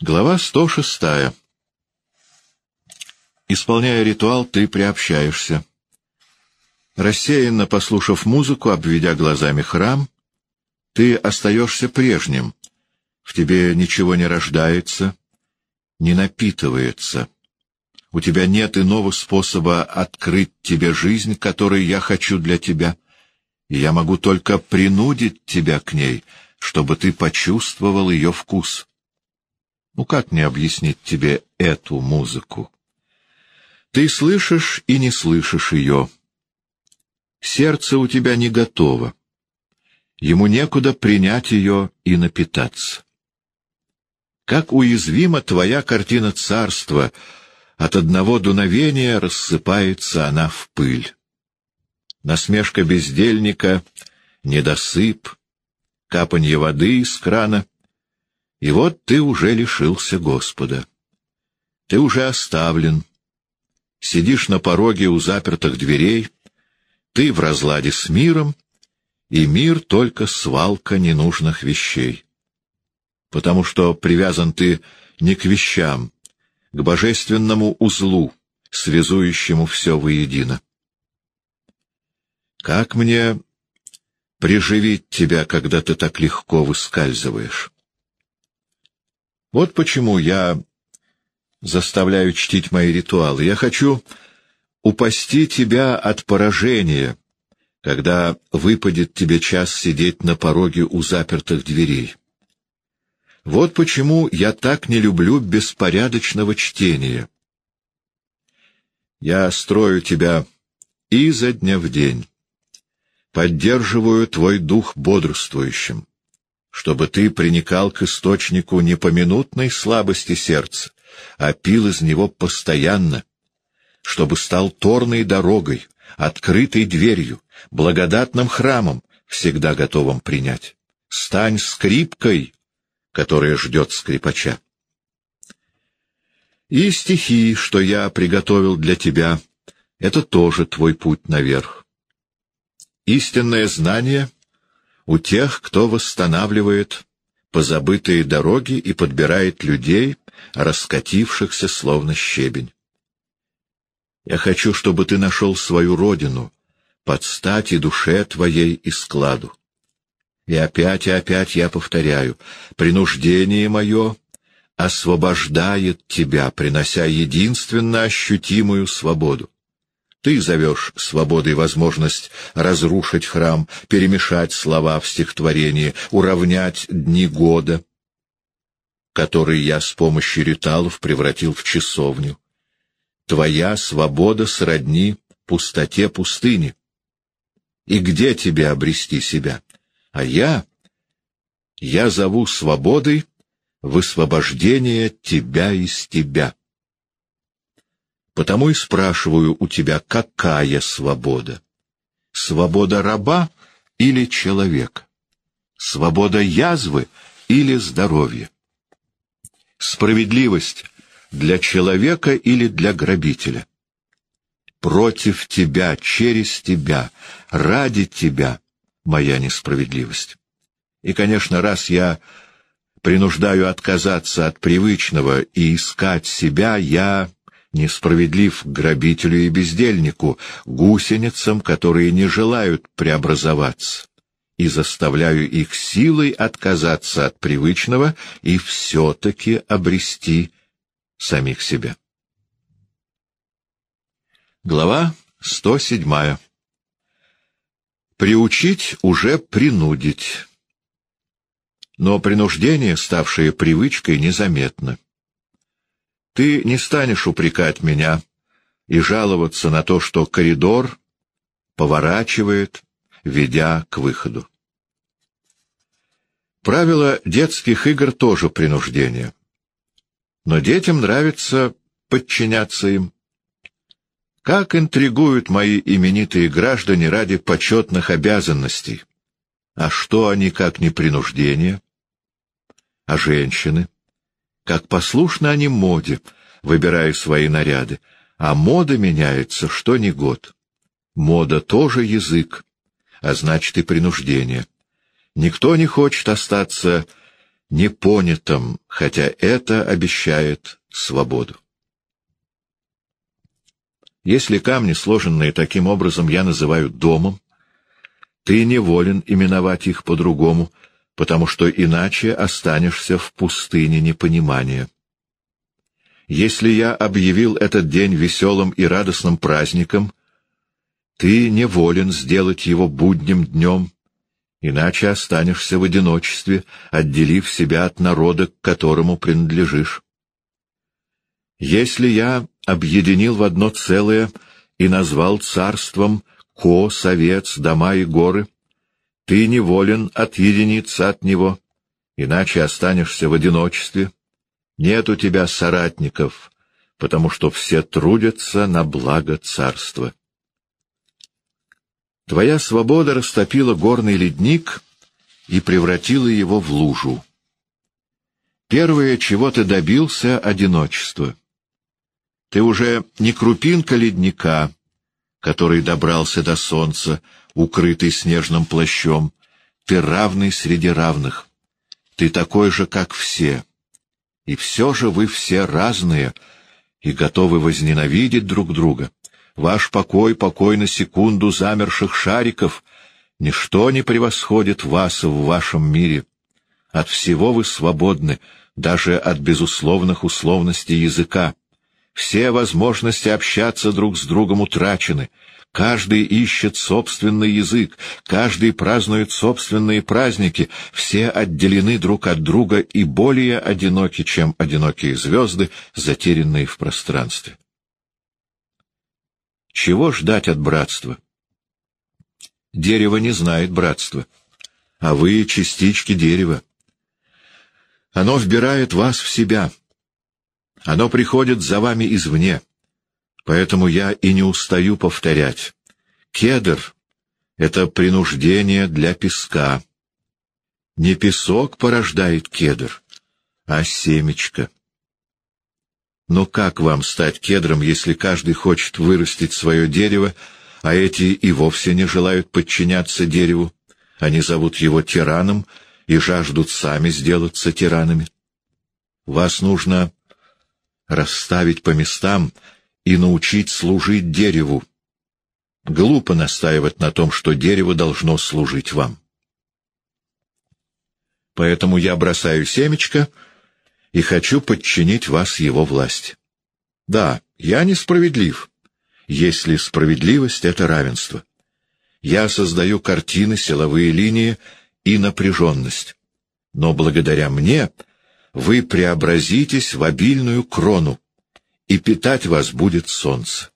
Глава 106. Исполняя ритуал, ты приобщаешься. Рассеянно послушав музыку, обведя глазами храм, ты остаешься прежним. В тебе ничего не рождается, не напитывается. У тебя нет иного способа открыть тебе жизнь, которую я хочу для тебя, и я могу только принудить тебя к ней, чтобы ты почувствовал ее вкус. Ну как мне объяснить тебе эту музыку? Ты слышишь и не слышишь ее. Сердце у тебя не готово. Ему некуда принять ее и напитаться. Как уязвима твоя картина царства, от одного дуновения рассыпается она в пыль. Насмешка бездельника, недосып, капанье воды из крана — и вот ты уже лишился Господа. Ты уже оставлен. Сидишь на пороге у запертых дверей. Ты в разладе с миром, и мир — только свалка ненужных вещей. Потому что привязан ты не к вещам, к божественному узлу, связующему все воедино. Как мне приживить тебя, когда ты так легко выскальзываешь? Вот почему я заставляю чтить мои ритуалы. Я хочу упасти тебя от поражения, когда выпадет тебе час сидеть на пороге у запертых дверей. Вот почему я так не люблю беспорядочного чтения. Я строю тебя изо дня в день, поддерживаю твой дух бодрствующим чтобы ты приникал к источнику не по слабости сердца, а пил из него постоянно, чтобы стал торной дорогой, открытой дверью, благодатным храмом, всегда готовым принять. Стань скрипкой, которая ждет скрипача. И стихи, что я приготовил для тебя, — это тоже твой путь наверх. Истинное знание — у тех, кто восстанавливает позабытые дороги и подбирает людей, раскатившихся словно щебень. Я хочу, чтобы ты нашел свою родину, под стать и душе твоей и складу. И опять и опять я повторяю, принуждение мое освобождает тебя, принося единственно ощутимую свободу. Ты зовешь свободой возможность разрушить храм, перемешать слова в стихотворении, уравнять дни года, который я с помощью ритуалов превратил в часовню. Твоя свобода сродни пустоте пустыни. И где тебе обрести себя? А я... Я зову свободой высвобождение тебя из тебя. Потому и спрашиваю у тебя, какая свобода? Свобода раба или человека? Свобода язвы или здоровья? Справедливость для человека или для грабителя? Против тебя, через тебя, ради тебя моя несправедливость. И, конечно, раз я принуждаю отказаться от привычного и искать себя, я несправедлив грабителю и бездельнику, гусеницам, которые не желают преобразоваться, и заставляю их силой отказаться от привычного и все-таки обрести самих себя. Глава 107. Приучить уже принудить. Но принуждение, ставшее привычкой, незаметно. Ты не станешь упрекать меня и жаловаться на то, что коридор поворачивает, ведя к выходу. Правило детских игр тоже принуждение. Но детям нравится подчиняться им. Как интригуют мои именитые граждане ради почетных обязанностей. А что они, как не принуждение? А женщины? Как послушны они моде, выбирая свои наряды, а мода меняется что ни год. Мода тоже язык, а значит и принуждение. Никто не хочет остаться непонятом, хотя это обещает свободу. Если камни, сложенные таким образом, я называю домом, ты неволен именовать их по-другому, потому что иначе останешься в пустыне непонимания. Если я объявил этот день веселым и радостным праздником, ты неволен сделать его будним днем, иначе останешься в одиночестве, отделив себя от народа, к которому принадлежишь. Если я объединил в одно целое и назвал царством Ко, Совец, дома и горы, ты неволен отъединиться от него, иначе останешься в одиночестве. Нет у тебя соратников, потому что все трудятся на благо царства. Твоя свобода растопила горный ледник и превратила его в лужу. Первое, чего ты добился — одиночество. Ты уже не крупинка ледника, который добрался до солнца, укрытый снежным плащом. Ты равный среди равных. Ты такой же, как все. И все же вы все разные и готовы возненавидеть друг друга. Ваш покой — покой на секунду замерших шариков. Ничто не превосходит вас в вашем мире. От всего вы свободны, даже от безусловных условностей языка. Все возможности общаться друг с другом утрачены. Каждый ищет собственный язык, каждый празднует собственные праздники, все отделены друг от друга и более одиноки, чем одинокие звезды, затерянные в пространстве. Чего ждать от братства? Дерево не знает братства, а вы — частички дерева. Оно вбирает вас в себя. Оно приходит за вами извне. Поэтому я и не устаю повторять. Кедр — это принуждение для песка. Не песок порождает кедр, а семечко. Но как вам стать кедром, если каждый хочет вырастить свое дерево, а эти и вовсе не желают подчиняться дереву? Они зовут его тираном и жаждут сами сделаться тиранами. Вас нужно расставить по местам и научить служить дереву. Глупо настаивать на том, что дерево должно служить вам. Поэтому я бросаю семечко — и хочу подчинить вас его власти. Да, я несправедлив, если справедливость — это равенство. Я создаю картины, силовые линии и напряженность. Но благодаря мне вы преобразитесь в обильную крону, и питать вас будет солнце.